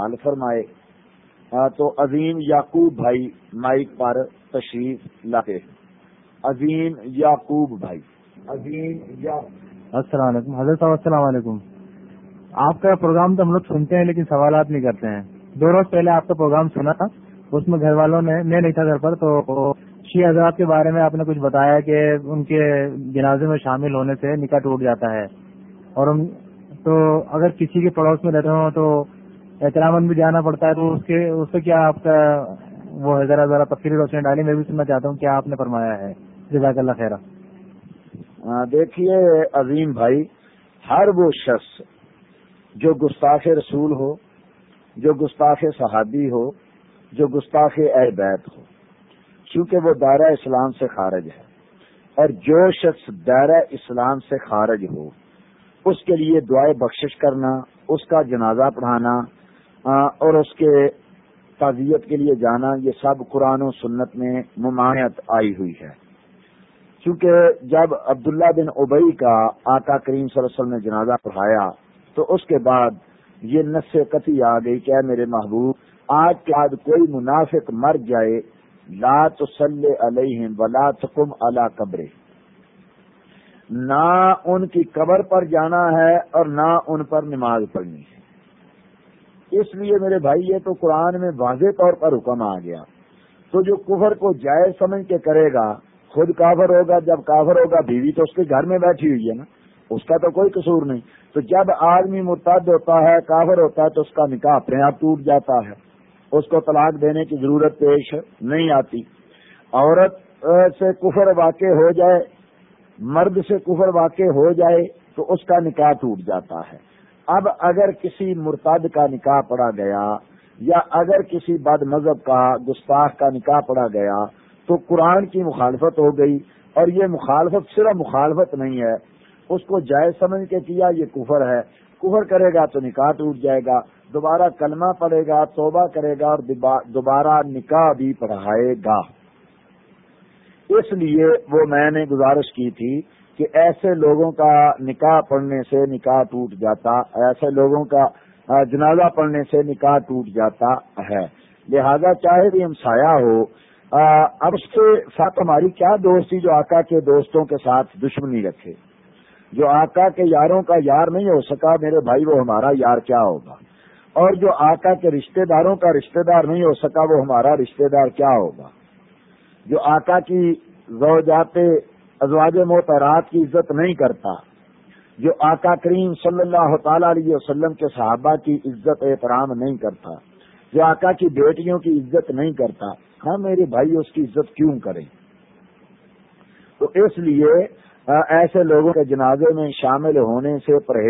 حال فرمائے تو عظیم یعقوب بھائی مائک پر تشریف لاتے۔ عظیم یعقوب بھائی۔ عظیم یا السلام علیکم۔ حضرت صاحب السلام علیکم۔ آپ کا پروگرام تو ہم لوگ سنتے ہیں لیکن سوالات نہیں کرتے ہیں۔ دو روز پہلے آپ کا پروگرام سنا تھا اس میں گھر والوں نے میں نہیں تھا گھر پر تو شی حضرات کے بارے میں آپ نے کچھ بتایا کہ ان کے جنازے میں شامل ہونے سے نکاح ٹوٹ جاتا ہے۔ اور ان تو اگر کسی کے پڑوس میں رہتے ہوں تو احترام بھی جانا پڑتا ہے تو اس کے اس سے کیا آپ کا وہ ہے ذرا ذرا تفریح روشنی ڈالی، میں بھی سننا چاہتا ہوں کیا آپ نے فرمایا ہے۔ جزاک اللہ خیر دیکھیے عظیم بھائی، ہر وہ شخص جو گستاخ رسول ہو، جو گستاخ صحابی ہو، جو گستاخ اہ بیت ہو کیونکہ وہ دائرہ اسلام سے خارج ہے، اور جو شخص دائرہ اسلام سے خارج ہو، اس کے لیے دعائیں بخشش کرنا، اس کا جنازہ پڑھانا اور اس کے تعزیت کے لیے جانا، یہ سب قرآن و سنت میں ممانعت آئی ہوئی ہے۔ چونکہ جب عبداللہ بن اوبئی کا آقا کریم صلی اللہ علیہ وسلم نے جنازہ پڑھایا، تو اس کے بعد یہ نس قطعی آ گئی کہ میرے محبوب، آج کے بعد کوئی منافق مر جائے، لا تو علیہم ولا تقم علی قبرے نہ ان کی قبر پر جانا ہے اور نہ ان پر نماز پڑھنی ہے۔ اس لیے میرے بھائی، یہ تو قرآن میں واضح طور پر حکم آ گیا۔ تو جو کفر کو جائز سمجھ کے کرے گا، خود کافر ہوگا، جب کافر ہوگا، بیوی تو اس کے گھر میں بیٹھی ہوئی ہے نا، اس کا تو کوئی قصور نہیں۔ تو جب آدمی مرتد ہوتا ہے، کافر ہوتا ہے، تو اس کا نکاح اپنے آپ ٹوٹ جاتا ہے۔ اس کو طلاق دینے کی ضرورت پیش نہیں آتی۔ عورت سے کفر واقع ہو جائے، مرد سے کفر واقع ہو جائے، تو اس کا نکاح ٹوٹ جاتا ہے۔ اب اگر کسی مرتد کا نکاح پڑا گیا یا اگر کسی بد مذہب کا گستاخ کا نکاح پڑا گیا تو قرآن کی مخالفت ہو گئی اور یہ مخالفت صرف مخالفت نہیں ہے، اس کو جائز سمجھ کے کیا یہ کفر ہے۔ کفر کرے گا تو نکاح ٹوٹ جائے گا، دوبارہ کلمہ پڑے گا، توبہ کرے گا اور دوبارہ نکاح بھی پڑھائے گا۔ اس لیے وہ میں نے گزارش کی تھی کہ ایسے لوگوں کا نکاح پڑھنے سے نکاح ٹوٹ جاتا، ایسے لوگوں کا جنازہ پڑھنے سے نکاح ٹوٹ جاتا ہے۔ لہذا چاہے بھی ہم سایہ ہو اب اس کے ساتھ ہماری کیا دوستی جو آقا کے دوستوں کے ساتھ دشمنی رکھے؟ جو آقا کے یاروں کا یار نہیں ہو سکا، میرے بھائی وہ ہمارا یار کیا ہوگا؟ اور جو آقا کے رشتہ داروں کا رشتہ دار نہیں ہو سکا، وہ ہمارا رشتہ دار کیا ہوگا؟ جو آقا کی زوجات ازواج محترات کی عزت نہیں کرتا۔ جو آقا کریم صلی اللہ تعالی علیہ وسلم کے صحابہ کی عزت احترام نہیں کرتا، جو آقا کی بیٹیوں کی عزت نہیں کرتا ہاں میرے بھائی اس کی عزت کیوں کریں؟ تو اس لیے ایسے لوگوں کے جنازے میں شامل ہونے سے پرہیز